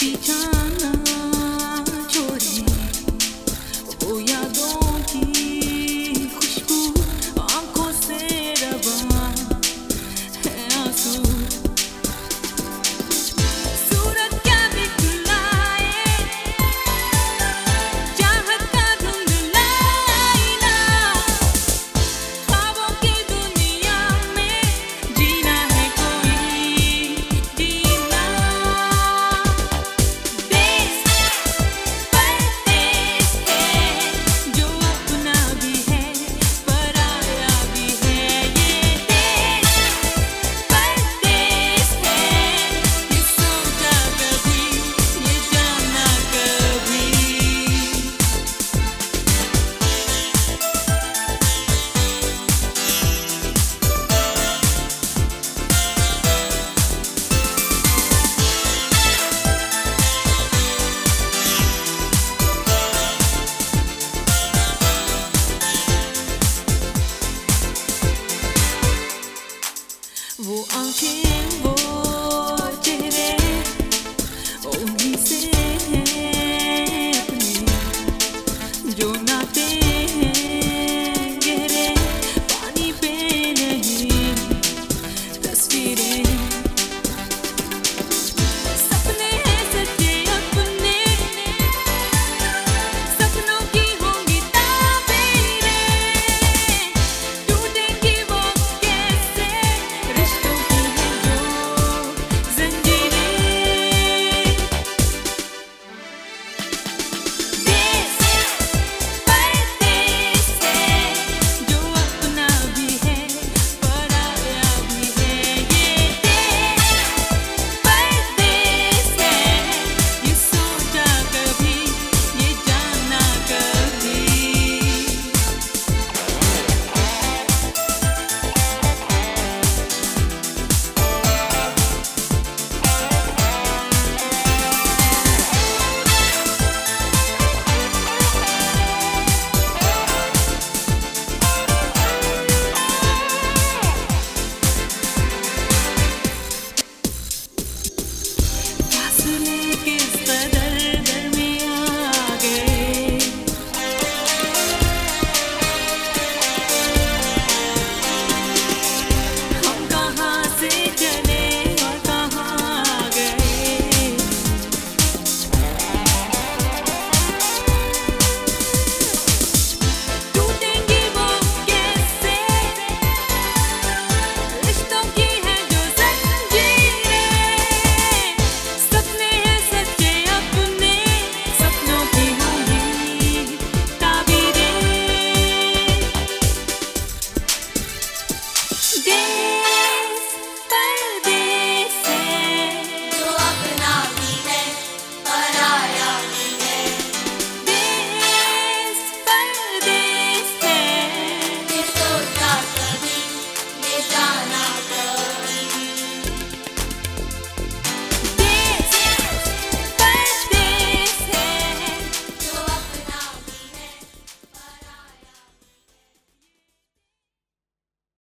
teacher. 我安静。खुद किस कदर